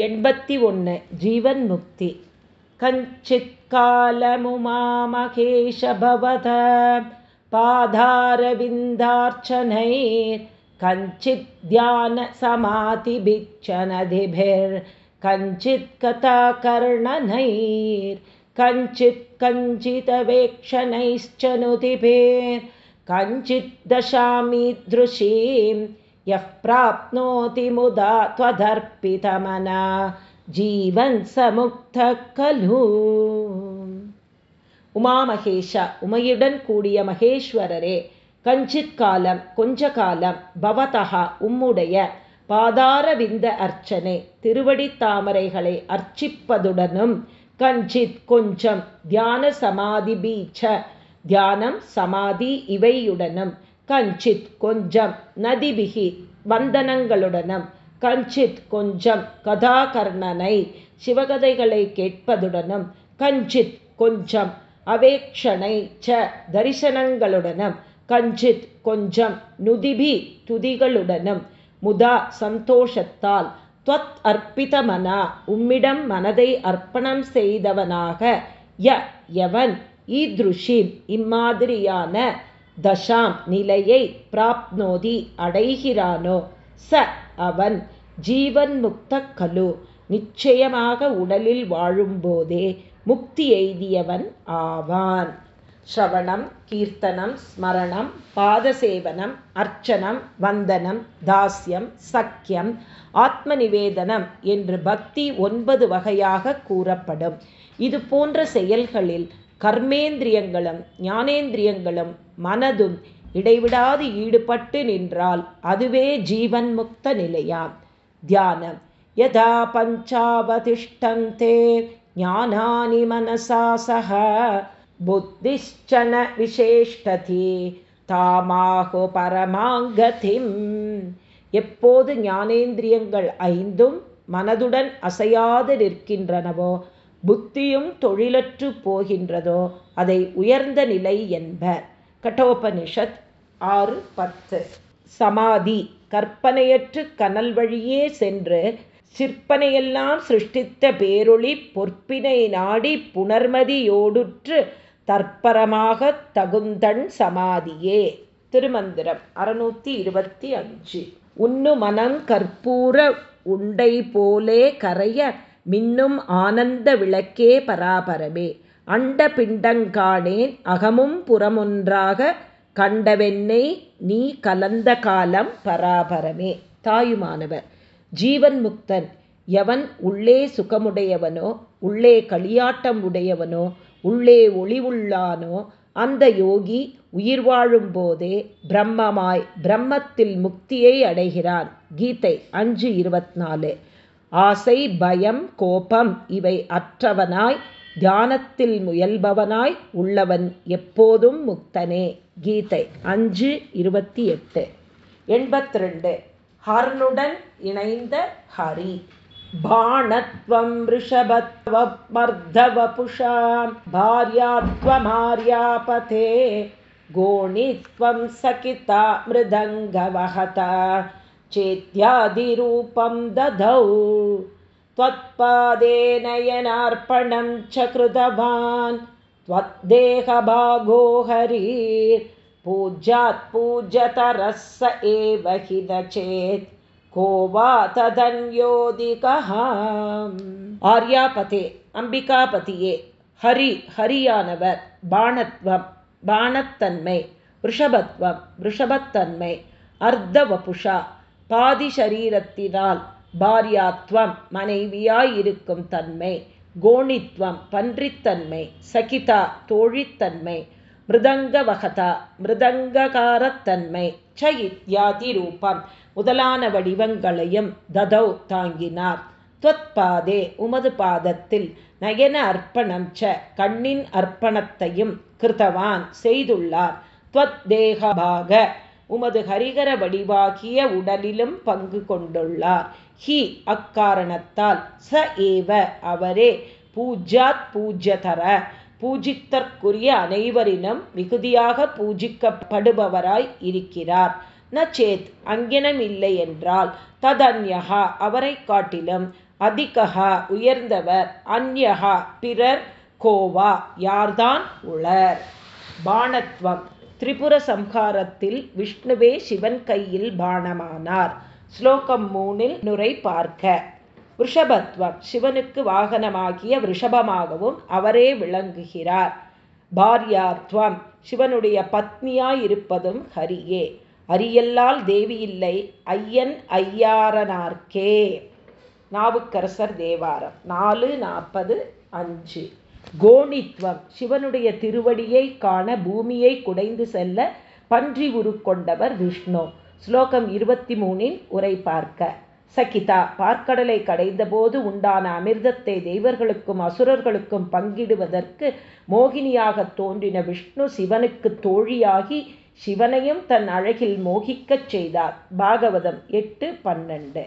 एम्बत्योन् जीवन्मुक्ति कञ्चित् कालमुमामहेश भवतः पादारविन्दार्चनैर्कञ्चिद् ध्यानसमातिभिक्षनदिभिर्कञ्चित् कथाकर्णनैर्कञ्चित् कञ्चिदवेक्षणैश्चनुदिभिर् कञ्चित् दशामीदृशीम् यः प्राप्नोति मुदा त्वदर्पितमना ஜீவன் சமுக்த கலு உமாமகேஷா உமையுடன் கூடிய மகேஸ்வரரே கஞ்சித் காலம் கொஞ்ச காலம் பவதகா உம்முடைய பாதார விந்த அர்ச்சனை திருவடி தாமரைகளை அர்ச்சிப்பதுடனும் கஞ்சித் கொஞ்சம் தியான சமாதி பீச்ச தியானம் சமாதி இவையுடனும் கஞ்சித் கொஞ்சம் நதிபிகி வந்தனங்களுடனும். கஞ்சித் கொஞ்சம் கதாகர்ணனை சிவகதைகளை கேட்பதுடனும் கஞ்சித் கொஞ்சம் அவேக்ஷனை ச தரிசனங்களுடனும் கஞ்சித் கொஞ்சம் நுதிபி துதிகளுடனும் முதா சந்தோஷத்தால் துவத் அர்ப்பிதமனா உம்மிடம் மனதை அர்ப்பணம் செய்தவனாக ய எவன் ஈத்ருஷிம் இம்மாதிரியான தசாம் நிலையை பிராப்னோதி அடைகிறானோ? ச அவன் ஜீவன் முக்த கலு நிச்சயமாக உடலில் வாழும்போதே முக்தி எய்தியவன் ஆவான். ஸ்ரவணம் கீர்த்தனம் ஸ்மரணம் பாதசேவனம் அர்ச்சனம் வந்தனம் தாஸ்யம் சக்கியம் ஆத்ம நிவேதனம் என்று பக்தி ஒன்பது வகையாக கூறப்படும். இது போன்ற செயல்களில் கர்மேந்திரியங்களும் ஞானேந்திரியங்களும் மனதும் இடைவிடாது ஈடுபட்டு நின்றால் அதுவே ஜீவன் முக்த நிலையாம். தியானம். யதா பஞ்சாவதிஷ்டந்தே ஞானானி மனசா சக புத்திஷ்சன விசேஷ்டதி தாமாகோ பரமாங்கதிம். எப்போது ஞானேந்திரியங்கள் ஐந்தும் மனதுடன் அசையாது நிற்கின்றனவோ புத்தியும் தொழிலற்று போகின்றதோ அதை உயர்ந்த நிலை என்பர். கட்டோபனிஷத் ஆறு பத்து. சமாதி கற்பனையற்று கனல் வழியே சென்று சிற்பனையெல்லாம் சிருஷ்டித்த பேரொளி பொற்பினை நாடி புனர்மதியோடுற்று தற்பரமாக தகுந்தன் சமாதியே. திருமந்திரம் அறுநூத்தி இருபத்தி அஞ்சு. உன்னு மனம் கற்பூர உண்டை போலே கரைய மின்னும் ஆனந்த விளக்கே பராபரமே. அண்ட பிண்டங்காணேன் அகமும் புறமொன்றாக கண்டவென்னை நீ கலந்த காலம் பராபரமே. தாயுமானவர் ஜீவன் முக்தன் எவன் உள்ளே சுகமுடையவனோ உள்ளே களியாட்டம் உடையவனோ உள்ளே ஒளிவுள்ளானோ அந்த யோகி உயிர் வாழும் போதே பிரம்மமாய் பிரம்மத்தில் முக்தியை அடைகிறான். கீதை அஞ்சு இருபத்நாலு. ஆசை பயம் கோபம் இவை அற்றவனாய் தியானத்தில் முயல்பவனாய் உள்ளவன் எப்போதும் முக்தனே. கீதை அஞ்சு இருபத்தி எட்டு. எண்பத்தி ரெண்டு ஹர்னுடன் இணைந்த ஹரி. பாணத்வம் ரிஷபத்வமர்தவபுஷாம் பாரியாத்வமார்யாபதே. கோணித்வம் சகிதா மிருதங்கவகதா சேத்யாதிரூபம் ததௌ. त्वत्पादे नयनार्पणं च कृतवान् त्वद्देहभागो हरिर्पूज्यात् पूज्यतरः स एव हि न चेत् को वा तदन्योदिकः ஆர்யாபதே அம்பிகாபதியே ஹரி ஹரியானவர் பாணத்வம் பாணத்தன்மை ரிஷபத்வம் ரிஷபத்தன்மை அர்த்தவபுஷா பாதி சரீரத்தினால் பாரியாத்வம் மனைவியாயிருக்கும் தன்மை கோணித்வம் பன்றித்தன்மை சகிதா தோழித்தன்மை மிருதங்கவகதா மிருதங்ககாரத்தன்மை ச இத்தியாதி ரூபம் முதலான வடிவங்களையும் ததௌ தாங்கினார். துவத்பாதே உமது பாதத்தில் நயன அர்ப்பணம் ச கண்ணின் அர்ப்பணத்தையும் கிருத்தவான் செய்துள்ளார். துவத் தேகபாக உமது ஹரிகர வடிவாகிய உடலிலும் பங்கு கொண்டுள்ளார். ஹி அக்காரணத்தால் ச ஏவ அவரே பூஜாத் பூஜ்யதர. பூஜித்தற்குரிய அனைவரினும் மிகுதியாக பூஜிக்கப்படுபவராய் இருக்கிறார். நச்சேத் சேத் அங்கினமில்லை என்றால் ததன்யகா அவரை காட்டிலும் அதிகா உயர்ந்தவர் அந்யகா பிறர் கோவா யார்தான் உளர்? பாணத்வம் திரிபுர சம்ஹாரத்தில் விஷ்ணுவே சிவன் கையில் பானமானார். ஸ்லோகம் மூணில் நுரை பார்க்க. ரிஷபத்வம் சிவனுக்கு வாகனமாகிய ரிஷபமாகவும் அவரே விளங்குகிறார். பாரியாத்வம் சிவனுடைய பத்னியாயிருப்பதும் ஹரியே. அரியல்லால் தேவியில்லை ஐயன் ஐயாரனார்க்கே. நாவுக்கரசர் தேவாரம் நாலு நாற்பது அஞ்சு. கோணித்வம் சிவனுடைய திருவடியை காண பூமியை குடைந்து செல்ல பன்றி உருக்கொண்டவர் விஷ்ணு. ஸ்லோகம் இருபத்தி மூணின் உரை பார்க்க சகிதா பார்க்கடலை கடைந்தபோது உண்டான அமிர்தத்தை தெய்வர்களுக்கும் அசுரர்களுக்கும் பங்கிடுவதற்கு மோகினியாக தோன்றின விஷ்ணு சிவனுக்கு தோழியாகி சிவனையும் தன் அழகில் மோகிக்கச் செய்தார். பாகவதம் எட்டு பன்னெண்டு.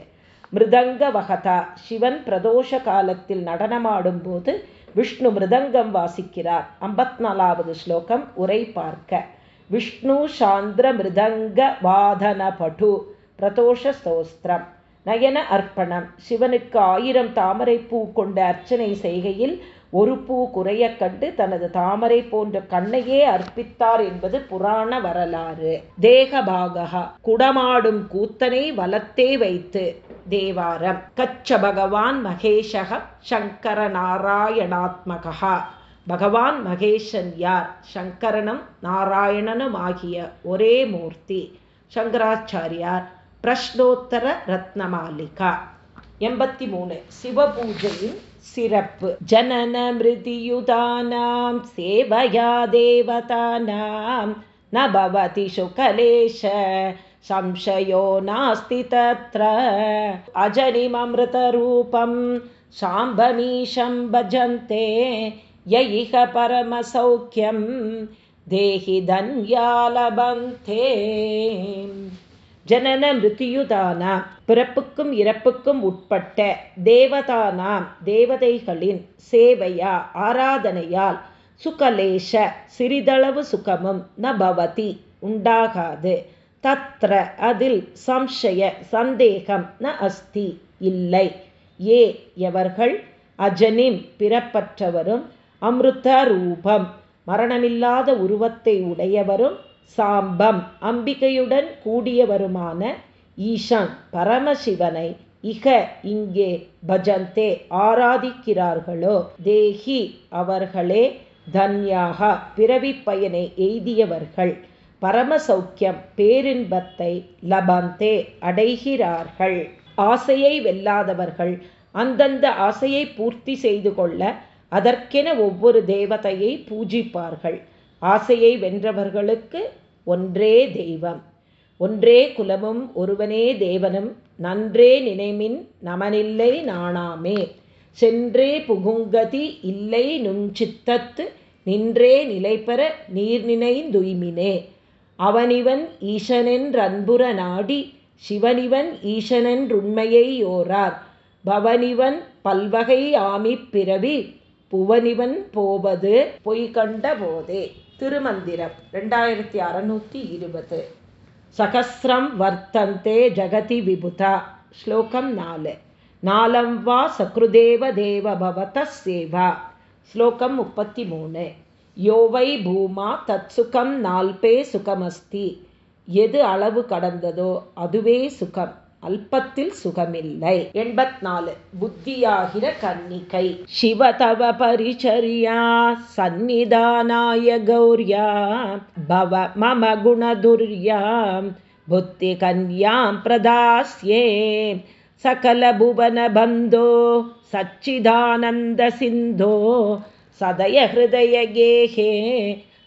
மிருதங்க வகதா சிவன் பிரதோஷ காலத்தில் நடனமாடும் போது விஷ்ணு மிருதங்கம் வாசிக்கிறார். ஐம்பத்நாலாவது ஸ்லோகம் உரை பார்க்க. விஷ்ணு சாந்திர மிருதங்க வாதன படு பிரதோஷ ஸ்தோஸ்திரம். நயன அர்ப்பணம். சிவனுக்கு ஆயிரம் தாமரை பூ கொண்ட அர்ச்சனை செய்கையில் ஒரு பூ குறைய கண்டு தனது தாமரை போன்ற கண்ணையே அர்ப்பித்தார் என்பது புராண வரலாறு. தேகபாகா குடமாடும் கூத்தனை வலத்தே வைத்து தேவாரம். கச்ச பகவான் மகேஷக சங்கரநாராயணாத்மகா பகவான் மகேஷன் யார்? சங்கரனும் நாராயணனும் ஆகிய ஒரே மூர்த்தி. சங்கராச்சாரியார் பிரஷ்னோத்தர ரத்னமாலிகா. எண்பத்தி மூணு சிவபூஜையின் சிறப்பு. ஜனன மிருதியுதானாம் சேவையா தேவதானாம் நபவதி சுகலேஷ संशयो नास्ति तत्र अजनिममृतरूपं शाम्भमीशं भजन्ते य इह परमसौख्यं देहि धन्यालभन्ते ஜனன மிருத்தியுதானா பிறப்புக்கும் இறப்புக்கும் உட்பட்ட தேவதானாம் தேவதைகளின் சேவையா ஆராதனையால் சுகலேஷ சிறிதளவு சுகமும் ந பவதி உண்டாகாது தத்ர அதில் சம்சய சந்தேகம் ந அஸ்தி இல்லை. ஏ எவர்கள்? அஜனிம் பிறப்பற்றவரும் அமிர்த ரூபம் மரணமில்லாத உருவத்தை உடையவரும் சாம்பம் அம்பிகையுடன் கூடியவருமான ஈஷான் பரமசிவனை இக இங்கே பஜந்தே ஆராதிக்கிறார்களோ? தேஹி அவர்களே தன்யாக பிறவி பயனை எய்தியவர்கள். பரமசௌக்கியம் பேரின்பத்தை லபந்தே அடைகிறார்கள். ஆசையை வெல்லாதவர்கள் அந்தந்த ஆசையை பூர்த்தி செய்து கொள்ள அதற்கென ஒவ்வொரு தேவதையை பூஜிப்பார்கள். ஆசையை வென்றவர்களுக்கு ஒன்றே தெய்வம். ஒன்றே குலமும் ஒருவனே தேவனும் நன்றே நினைமின் நமனில்லை நாணாமே. சென்றே புகுங்கதி இல்லை நுஞ்சித்தத்து நின்றே நிலைபெற நீர்நினைந்துய்மினே. அவனிவன் ஈசனென்றன்புற நாடி சிவனிவன் ஈசனென்றுண்மையை யோரார் பவனிவன் பல்வகை ஆமிப் பிறவி புவனிவன் போவது பொய்கண்ட போதே. திருமந்திரம் ரெண்டாயிரத்தி அறநூற்றி இருபது. சகசிரம் வர்த்தந்தே ஜகதி விபுதா. ஸ்லோகம் நாலு. நாலம் வா சக்ருதேவ தேவ பவத சேவா. ஸ்லோகம் முப்பத்தி மூணு. யோ வை பூமா தத்சுகம் நால்பே சுகமஸ்தி. எது அளவு கடந்ததோ அதுவே சுகம். அல்பத்தில் சுகமில்லை. எண்பத் நாலு புத்தியாகிற கன்னிகை. சிவதவ பரிச்சரியா சந்நிதானாய கௌரியா. பவ மம குணதுர்யாம் புத்தி கன்யாம் பிரதாஸ்யே. சகல புவன பந்தோ. சச்சிதானந்த சிந்தோ. சதய ஹிருதயகேஹே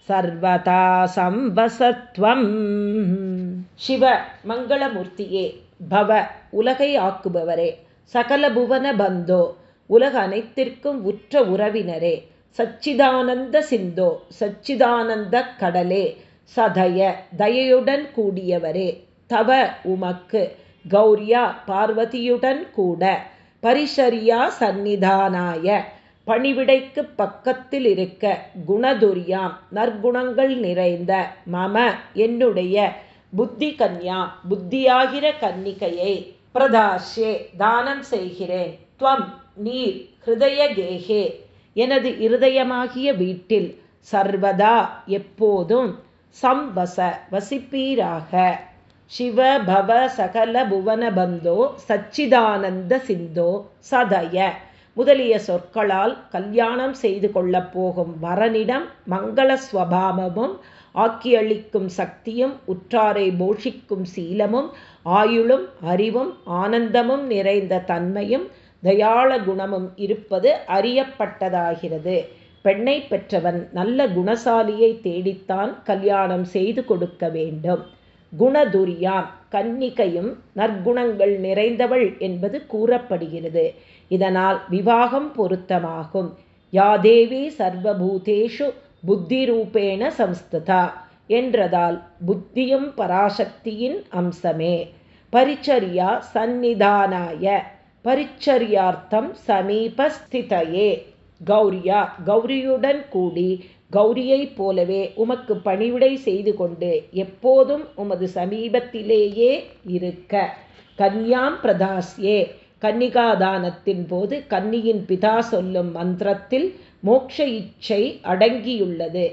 சர்வதா சம்பசத்வம் சிவ மங்களமூர்த்தியே பவ உலகை ஆக்குபவரே சகல புவன பந்தோ உலக அனைத்திற்கும் உற்ற உறவினரே சச்சிதானந்த சிந்தோ சச்சிதானந்த கடலே சதய தயையுடன் கூடியவரே தவ உமக்கு கௌரியா பார்வதியுடன் கூட பரிஷரியா சந்நிதானாய பணிவிடைக்கு பக்கத்தில் இருக்க குணதுரியாம் நற்குணங்கள் நிறைந்த மம என்னுடைய புத்தி கன்யா புத்தியாகிற கன்னிகையை பிரதாஷே தானம் செய்கிறேன். துவம் நீர் ஹிருதய கேகே. எனது இருதயமாகிய வீட்டில் சர்வதா எப்போதும் சம்பச வசிப்பீராக. சிவ பவ சகல புவன பந்தோ சச்சிதானந்த சிந்தோ சதய முதலிய சொற்களால் கல்யாணம் செய்து கொள்ளப் போகும் வரனிடம் மங்கள ஸ்வபாவமும் ஆக்கியளிக்கும் சக்தியும் உற்றாரை போஷிக்கும் சீலமும் ஆயுளும் அறிவும் ஆனந்தமும் நிறைந்த தன்மையும் தயாள குணமும் இருப்பது அறியப்பட்டதாகிறது. பெண்ணை பெற்றவன் நல்ல குணசாலியை தேடித்தான் கல்யாணம் செய்து கொடுக்க வேண்டும். குணதுரியான் கன்னிகையும் நற்குணங்கள் நிறைந்தவள் என்பது கூறப்படுகிறது. இதனால் விவாகம் பொருத்தமாகும். யாதேவி சர்வபூதேஷு புத்தி ரூபேண சம்ஸ்ததா என்றதால் புத்தியும் பராசக்தியின் அம்சமே. பரிச்சரியா சந்நிதானாய பரிச்சரியார்த்தம் சமீபஸ்திதையே. கௌரியா கௌரியுடன் கூடி கௌரியைப் போலவே உமக்கு பணிவிடை செய்து கொண்டு எப்போதும் உமது சமீபத்திலேயே இருக்க. கன்யாம் பிரதாஸ்யே கன்னிகாதானத்தின் போது கன்னியின் பிதா சொல்லும் மந்திரத்தில் மோட்ச இச்சை அடங்கியுள்ளது.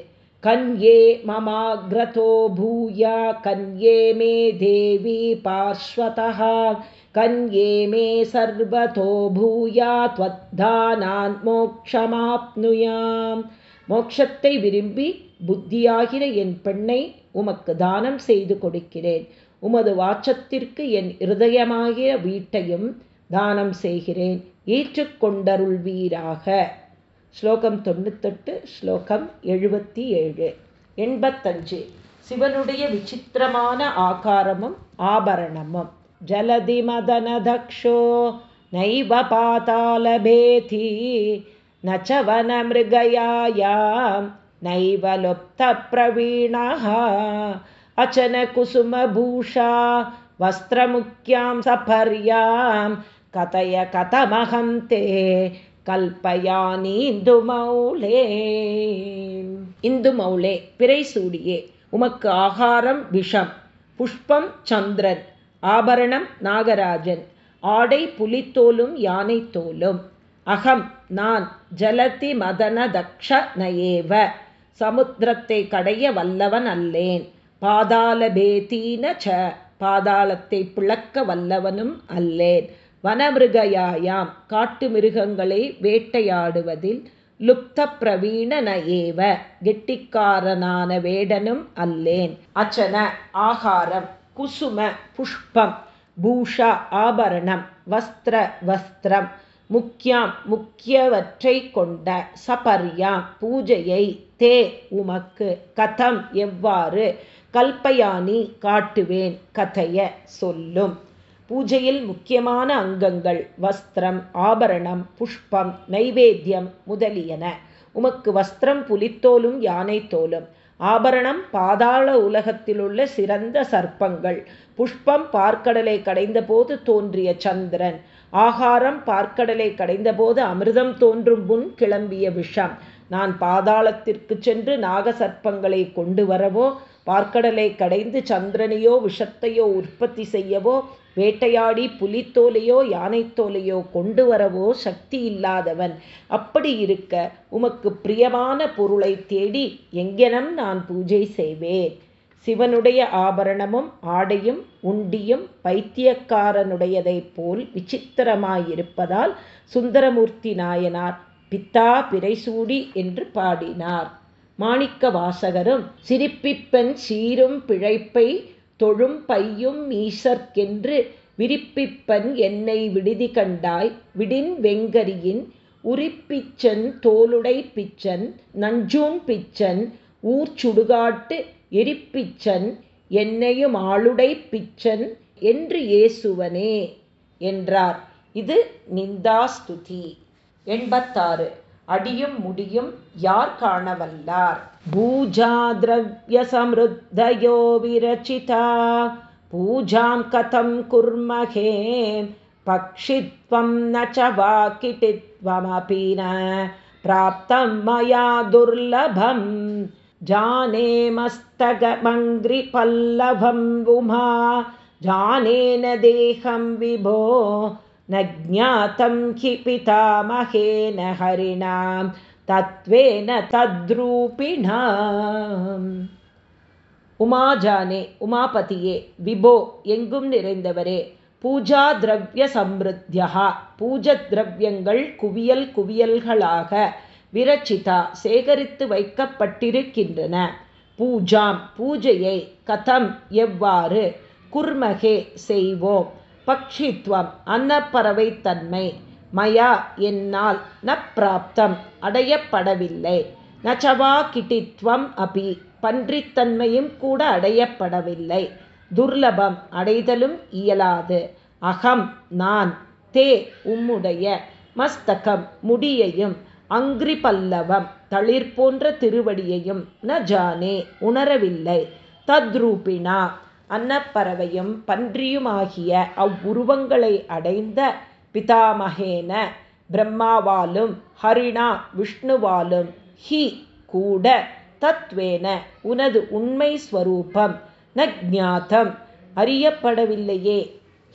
கன்யே மமாகிரதோ பூயா கன்யே மே தேவி பார்ஸ்வதா கன்யே மே சர்வதோ பூயா துவத்தானான் மோக்ஷமாப்னுயாம் மோட்சத்தை விரும்பி புத்தியாகிற என் பெண்ணை உமக்கு தானம் செய்து கொடுக்கிறேன். உமது வாச்சத்திற்கு என் இருதயமாகிய வீட்டையும் தானம் செய்கிறேன். ஏற்றுக்கொண்டருள்வீராக. ஸ்லோகம் தொண்ணூத்தெட்டு ஸ்லோகம் எழுபத்தி ஏழு எண்பத்தஞ்சு. சிவனுடைய விசித்திரமான ஆகாரமும் ஆபரணமும். ஜலதி மதனதக்ஷோ நைவ பாதாலபேதி நச்சவனமிருகயாயாம் நைவ லொப்த பிரவீணாக அச்சன குசுமபூஷா வஸ்திரமுக்கியாம் சபர்யாம் कथय कथमहं ते கல்பயானி இந்து மௌலே இந்து மௌலே பிறை சூடியே உமக்கு ஆகாரம் விஷம் புஷ்பம் சந்திரன் ஆபரணம் நாகராஜன் ஆடை புலித்தோலும் யானை தோலும் அகம் நான் ஜலதி மதன தக்ஷ நயேவ சமுத்திரத்தை கடைய வல்லவன் அல்லேன் பாதாளபேதீன ச பாதாளத்தை பிளக்க வல்லவனும் அல்லேன் வனமிருகயாயாம். காட்டு மிருகங்களை வேட்டையாடுவதில் லுப்த பிரவீணன ஏவ கெட்டிக்காரனான வேடனும் அல்லேன். அச்சன ஆகாரம் குசும புஷ்பம் பூஷா ஆபரணம் வஸ்திர வஸ்திரம் முக்கியாம் முக்கியவற்றை கொண்ட சபர்யாம். பூஜையை தே உமக்கு. கதம் எவ்வாறு? கல்பயானி காட்டுவேன் கதைய சொல்லும். பூஜையில் முக்கியமான அங்கங்கள் வஸ்திரம் ஆபரணம் புஷ்பம் நைவேத்தியம் முதலியன. உமக்கு வஸ்திரம் புலித்தோலும் யானை தோலும். ஆபரணம் பாதாள உலகத்திலுள்ள சிறந்த சர்ப்பங்கள். புஷ்பம் பார்க்கடலை கடைந்தபோது தோன்றிய சந்திரன். ஆகாரம் பார்க்கடலை கடைந்தபோது அமிர்தம் தோன்றும் முன் கிளம்பிய விஷம். நான் பாதாளத்திற்கு சென்று நாகசர்ப்பங்களை கொண்டு வரவோ பார்க்கடலை கடைந்து சந்திரனையோ விஷத்தையோ உற்பத்தி செய்யவோ வேட்டையாடி புலித்தோலையோ யானைத்தோலையோ கொண்டு வரவோ சக்தி இல்லாதவன். அப்படி இருக்க உமக்கு பிரியமான பொருளை தேடி எங்கெனம் நான் பூஜை செய்வேன்? சிவனுடைய ஆபரணமும் ஆடையும் உண்டியும் பைத்தியக்காரனுடையதைப் போல் விசித்திரமாயிருப்பதால் சுந்தரமூர்த்தி நாயனார் பித்தா பிறைசூடி என்று பாடினார். மாணிக்க வாசகரும் சிரிப்பிப்பெண் சீரும் பிழைப்பை தொழும் பையும் ஈசர்க்கென்று விரிப்பிப்பன் என்னை விடுதி கண்டாய். விடின் வெங்கரியின் உரிப்பிச்சன் தோளுடை பிச்சன் நஞ்சூன் பிச்சன் ஊர் சுடுகாட்டு எரிப்பிச்சன் என்னையும் ஆளுடை பிச்சன் என்று ஏசுவனே என்றார். இது நிந்தாஸ்துதி எண்பத்தாறு. அடியும் முடியும் யார் காணவல்லார்? பூஜா திரவிய சமிருத்தயோ விரச்சிதா. பூஜாம் கதம் குர்மகே. பக்ஷித்வம் நச்ச வாக்கிட்டித்வமபி ந பிராப்தம் மயா துர்லபம். ஜானே மஸ்தகமங்கிரி பல்லவம் உமா. ஜானேன தேகம் விபோ. न ज्ञातं हि पितामहेन हरिणां तत्त्वेन तद्रूपिणा உமாஜானே உமாபதியே விபோ எங்கும் நிறைந்தவரே பூஜா திரவிய சம்ருத்தியா பூஜ திரவியங்கள் குவியல் குவியல்களாக விரச்சிதா சேகரித்து வைக்கப்பட்டிருக்கின்றன பூஜாம் பூஜையை கதம் எவ்வாறு குர்மகே செய்வோம் பக்ஷித்வம் அன்னப்பறவை தன்மை மயா என்னால் ந பிராப்தம் அடையப்படவில்லை. நச்சவா கிட்டித்வம் அபி பன்றித்தன்மையும் கூட அடையப்படவில்லை. துர்லபம் அடைதலும் இயலாது. அகம் நான் தே உம்முடைய மஸ்தகம் முடியையும் அங்கிரி பல்லவம் தளிர் போன்ற திருவடியையும் ந ஜானே உணரவில்லை. தத்ரூபினா அன்னப்பறவையும் பன்றியுமாகிய அவ்வுருவங்களை அடைந்த பிதாமகேன பிரம்மாவாலும் ஹரிணா விஷ்ணுவாலும் ஹி கூட தத்வேன உனது உண்மை ஸ்வரூபம் ந ஜாத்தம் அறியப்படவில்லையே.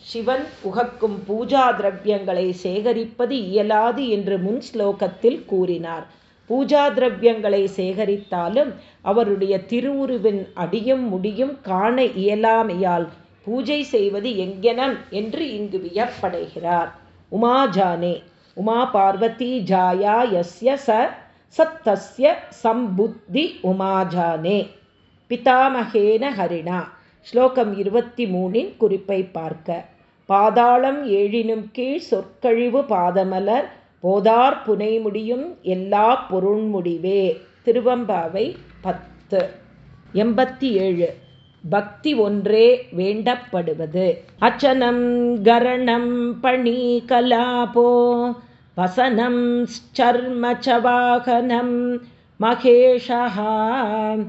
சிவன் உகக்கும் பூஜா திரவியங்களை சேகரிப்பது இயலாது என்று முன் ஸ்லோகத்தில் கூறினார். பூஜா திரவியங்களை சேகரித்தாலும் அவருடைய திருவுருவின் அடியும் முடியும் காண இயலாமையால் பூஜை செய்வது எங்கெனம் என்று இங்கு வியப்படைகிறார். உமாஜானே உமா பார்வதி ஜாயா எஸ்ய ச சத்தஸ்ய சம்புத்தி உமாஜானே பிதாமகேன ஹரிணா. ஸ்லோகம் இருபத்தி மூணின் குறிப்பை பார்க்க. பாதாளம் ஏழினும் கீழ் சொற்கழிவு பாதமலர் போதார் புனை முடியும் எல்லா பொருண்முடிவே திருவம்பாவை பத்து எண்பத்தி ஏழு பக்தி ஒன்றே வேண்டப்படுவது அச்சனம் கரணம் பணி கலாபோ வசனம் चर्म च वाहनं महेशः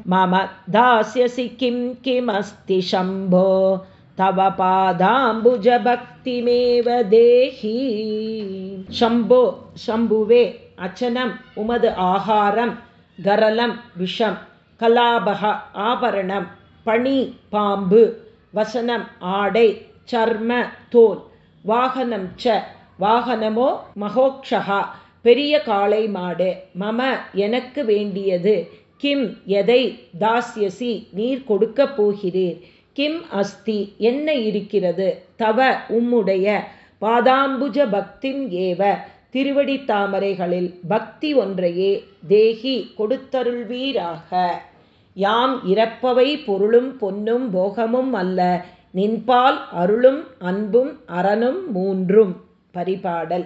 मम दास्यसि किं किमस्ति शम्भो तव पादाम्बुजभक्तिमेव देहि शम्भो शम्भुवे अचनम् उमद् आहारं गरलं विषं कलाभः आभरणं पणि पाम्बु वसनम् आडै चर्म तोल् वाहनं च வாகனமோ மகோக்ஷகா பெரிய காளை மாடு மம எனக்கு வேண்டியது கிம் எதை தாஸ்யசி நீர் கொடுக்கப் போகிறீர் கிம் அஸ்தி என்ன இருக்கிறது தவ உம்முடைய பாதாம்புஜ பக்திம் ஏவ திருவடி தாமரைகளில் பக்தி ஒன்றையே தேகி கொடுத்தருள்வீராக. யாம் இறப்பவை பொருளும் பொன்னும் போகமும் அல்ல நின்பால் அருளும் அன்பும் அரணும் மூன்றும் பரிபாடல்.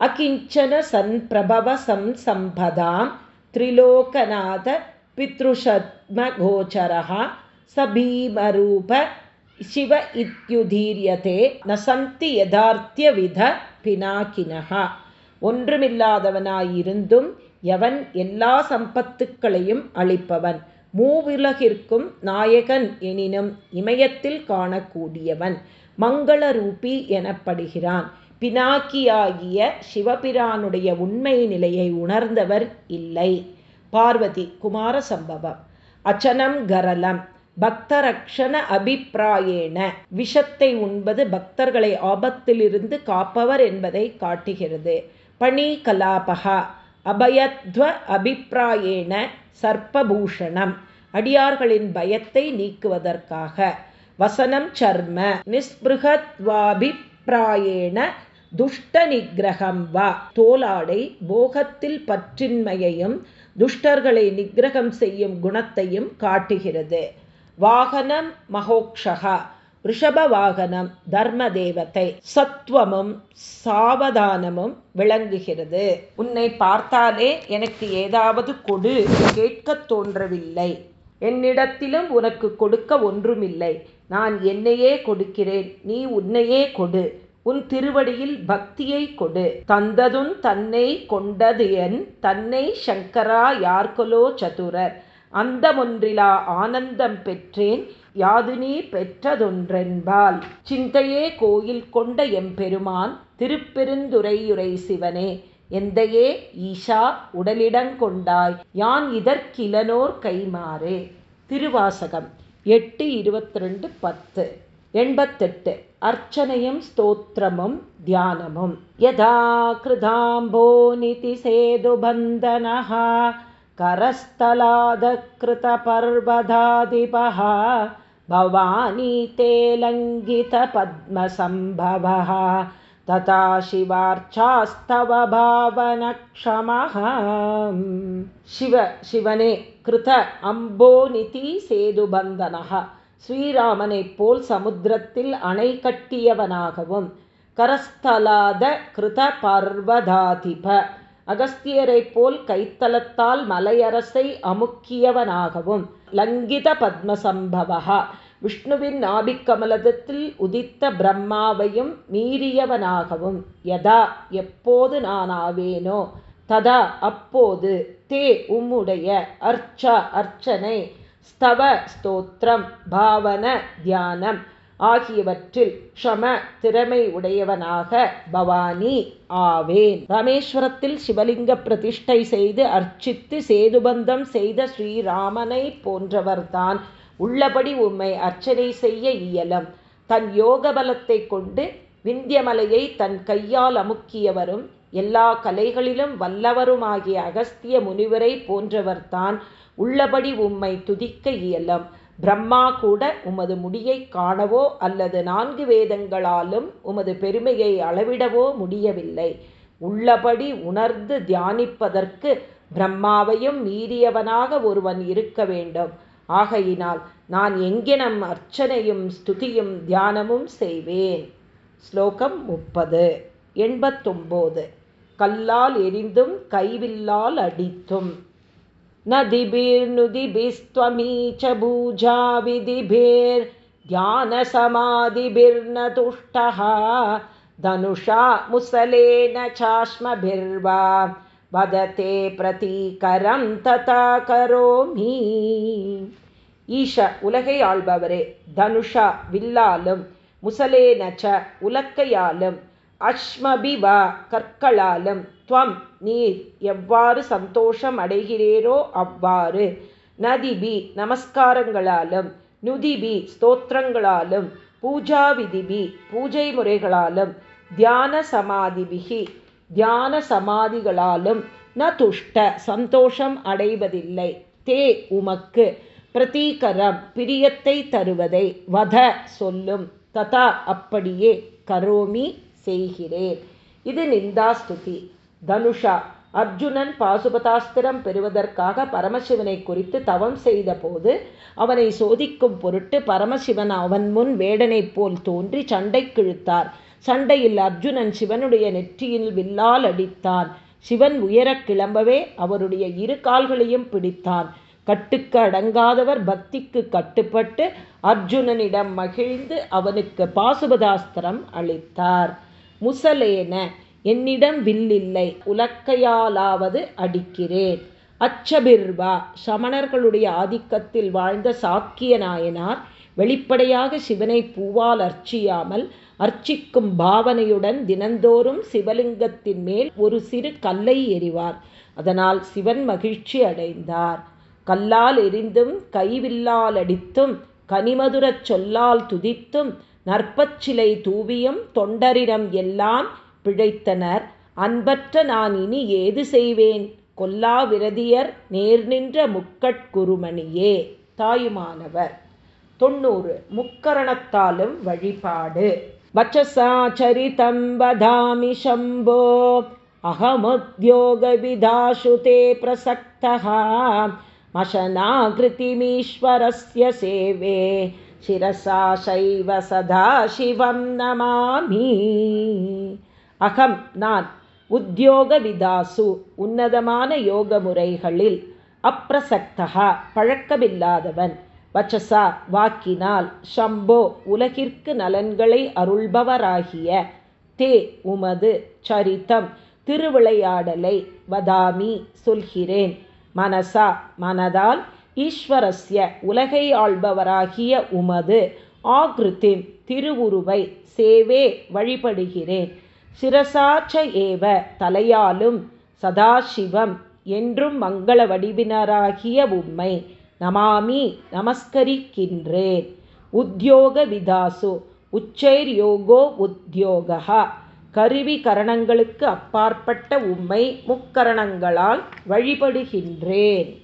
அகிஞ்சன சன் பிரபவ சம் சம்பதாம் திரிலோகநாத பித்ருஷத்மகோச்சரா சபீமரூப சிவ இத்தியுதீரியதே நசந்தி யதார்த்திய வித பினாக்கினஹா. ஒன்றுமில்லாதவனாயிருந்தும் எவன் எல்லா சம்பத்துக்களையும் அளிப்பவன். மூவிலகிற்கும் நாயகன் எனினும் இமயத்தில் காணக்கூடியவன். மங்கள ரூபி எனப்படுகிறான். பினாக்கியாகிய சிவபிரானுடைய உண்மை நிலையை உணர்ந்தவர் இல்லை. பார்வதி குமார சம்பவம் அச்சனம் கரலம். பக்தரக்ஷண அபிப்பிராயேன. விஷத்தை உண்பது பக்தர்களை ஆபத்திலிருந்து காப்பவர் என்பதை காட்டுகிறது. பணி கலாபகா அபயத்வ அபிப்பிராயேன சர்ப்பபூஷணம். அடியார்களின் பயத்தை நீக்குவதற்காக. வசனம் சர்ம. நிஸ்பிருகத்வாபிப்பிராயேன துஷ்ட நிகிரகம் வா. தோலாடை போகத்தில் பற்றின்மையையும் துஷ்டர்களை நிகிரகம் செய்யும் குணத்தையும் காட்டுகிறது. வாகனம் மகோக்ஷகா ரிஷப வாகனம் தர்ம தேவத்தை சத்துவமும் சாவதானமும் விளங்குகிறது. உன்னை பார்த்தாலே எனக்கு ஏதாவது கொடு கேட்கத் தோன்றவில்லை. என்னிடத்திலும் உனக்கு கொடுக்க ஒன்றுமில்லை. நான் என்னையே கொடுக்கிறேன் நீ உன்னையே கொடு. உன் திருவடியில் பக்தியை கொடு. தந்ததுன் தன்னை கொண்டது என் தன்னை சங்கரா யார்கொலோ சதுரர். அந்தமொன்றிலா ஆனந்தம் பெற்றேன் யாதுநீ பெற்றதொன்றென்பால். சிந்தையே கோயில் கொண்ட எம்பெருமான் திருப்பெருந்துரையுரை சிவனே எந்தையே ஈஷா உடலிடங்கொண்டாய் யான் இதற்கிலனோர் கைமாறே. திருவாசகம் எட்டு இருபத்தி ரெண்டு பத்து எண்பத்தெட்டு அர்ச்சனையும் ஸ்தோத்திரமும் தியானமும். யதா கிருதாம்போ நிதி சேதுபந்தனः करस्थलादकृतपर्वधाधिपः भवानी ते लङ्घितपद्मसम्भवः तथा शिवार्चास्तव भावनक्षमः शिव शिवने कृत अम्बोनिति सेतुबन्धनः ஸ்ரீராமனைப் போல் சமுத்திரத்தில் அணை கட்டியவனாகவும் கரஸ்தலாத கிருத பர்வதாதிப அகஸ்தியரைப் போல் கைத்தலத்தால் மலையரசை அமுக்கியவனாகவும் லங்கித பத்மசம்பவா விஷ்ணுவின் நாபிக்கமலதத்தில் உதித்த பிரம்மாவையும் மீறியவனாகவும் யதா எப்போது நான் ஆவேனோ ததா அப்போது தே உம்முடைய அர்ச்சா அர்ச்சனை ஸ்தவ ஸ்தோத்திரம் பாவன தியானம் ஆகியவற்றில் க்ஷம திறமை உடையவனாக பவானி ஆவேன். ராமேஸ்வரத்தில் சிவலிங்க பிரதிஷ்டை செய்து அர்ச்சித்து சேதுபந்தம் செய்த ஸ்ரீராமனை போன்றவர்தான். உள்ளபடி உம்மை அர்ச்சனை செய்ய இயலும். தன் யோக பலத்தை கொண்டு விந்தியமலையை தன் கையால் அமுக்கியவரும் எல்லா கலைகளிலும் வல்லவருமாகிய அகஸ்திய முனிவரை போன்றவர்தான். உள்ளபடி உம்மை துதிக்க இயலும். பிரம்மா கூட உமது முடியை காணவோ அல்லது நான்கு வேதங்களாலும் உமது பெருமையை அளவிடவோ முடியவில்லை. உள்ளபடி உணர்ந்து தியானிப்பதற்கு பிரம்மாவையும் மீறியவனாக ஒருவன் இருக்க வேண்டும். ஆகையினால் நான் எங்கினம் அர்ச்சனையும் ஸ்துதியும் தியானமும் செய்வேன். ஸ்லோகம் முப்பது. எண்பத்தொம்போது. கல்லால் எரிந்தும் கைவில்லால் அடித்தும். नदिभिर्नुदिभिस्त्वमी च भूजाविधिभिर्ध्यानसमाधिभिर्न तुष्टः धनुषा मुसलेन चाश्मभिर्वा वदते प्रतीकरं तथा करोमि ஈஷ உலகை ஆள்பவரே தனுஷா வில்லாலும் முசலேனச்ச உலக்கையாலும் அஷ்மபிவா கற்களாலும் துவம் நீர் எவ்வாறு சந்தோஷம் அடைகிறீரோ அவ்வாறு. நதிபி நமஸ்காரங்களாலும் நுதிபி ஸ்தோத்திரங்களாலும் பூஜாவிதிபி பூஜை முறைகளாலும் தியான சமாதிபிகி தியான சமாதிகளாலும் ந துஷ்ட சந்தோஷம் அடைவதில்லை. தே உமக்கு பிரதீகரம் பிரியத்தை தருவதை வத சொல்லும். ததா அப்படியே கரோமி செய்கிறேன். இது நிந்தாஸ்துதி தனுஷா அர்ஜுனன் பாசுபதாஸ்திரம் பெறுவதற்காக பரமசிவனை குறித்து தவம் செய்தபோது அவனை சோதிக்கும் பொருட்டு பரமசிவன் அவன் முன் வேடனைப் போல் தோன்றி சண்டை கிழுத்தார். சண்டையில் அர்ஜுனன் சிவனுடைய நெற்றியில் வில்லால் அடித்தான். சிவன் உயரக் கிளம்பவே அவருடைய இரு கால்களையும் பிடித்தான். கட்டுக்கு அடங்காதவர் பக்திக்கு கட்டுப்பட்டு அர்ஜுனனிடம் மகிழ்ந்து அவனுக்கு பாசுபதாஸ்திரம் அளித்தார். முசலேன என்னிடம் வில்லில்லை உலக்கையாலாவது அடிக்கிறேன். அச்சபிர்வா சமணர்களுடைய ஆதிக்கத்தில் வாழ்ந்த சாக்கிய நாயனார் வெளிப்படையாக சிவனை பூவால் அர்ச்சியாமல் அர்ச்சிக்கும் பாவனையுடன் தினந்தோறும் சிவலிங்கத்தின் மேல் ஒரு சிறு கல்லை எறிவார். அதனால் சிவன் மகிழ்ச்சி அடைந்தார். கல்லால் எரிந்தும் கைவில்லால் அடித்தும் கனிமதுரச் சொல்லால் துதித்தும் நற்பச்சிலை தூவியும் தொண்டரிடம் எல்லாம் பிழைத்தனர். அன்பற்ற நான் இனி ஏது செய்வேன்? கொல்லாவிரதியர் நேர்நின்ற முக்கட்குருமணியே தாயுமானவர். தொண்ணூறு. முக்கரணத்தாலும் வழிபாடு. வச்சசாச்சரிதம் வதாமி சம்போ அகமுத்யோகவிதாசு தே பிரசக்தா மசனாகிருதிமீஸ்வரஸ்ய சேவே. शिरसा शैव सदाशिवं नमामि அகம் நான் உத்தியோக விதாசு உன்னதமான யோக முறைகளில் அப்பிரசக்தகா பழக்கமில்லாதவன் வச்சசா வாக்கினால் ஷம்போ உலகிற்கு நலன்களை அருள்பவராகிய தே உமது சரித்தம் திருவிளையாடலை வதாமி சொல்கிறேன் மனசா மனதால் ஈஸ்வரஸ்ய உலகை ஆள்பவராகிய உமது ஆக்ருத்திம் திருவுருவை சேவே வழிபடுகிறேன். சிரசாச்ச ஏவ தலையாலும் சதாசிவம் என்றும் மங்கள வடிவினராகிய உம்மை நமாமி நமஸ்கரிக்கின்றேன். உத்தியோக விதாசு உச்சைர் யோகோ உத்தியோகா கருவி கரணங்களுக்கு அப்பாற்பட்ட உம்மை முக்கரணங்களால் வழிபடுகின்றேன்.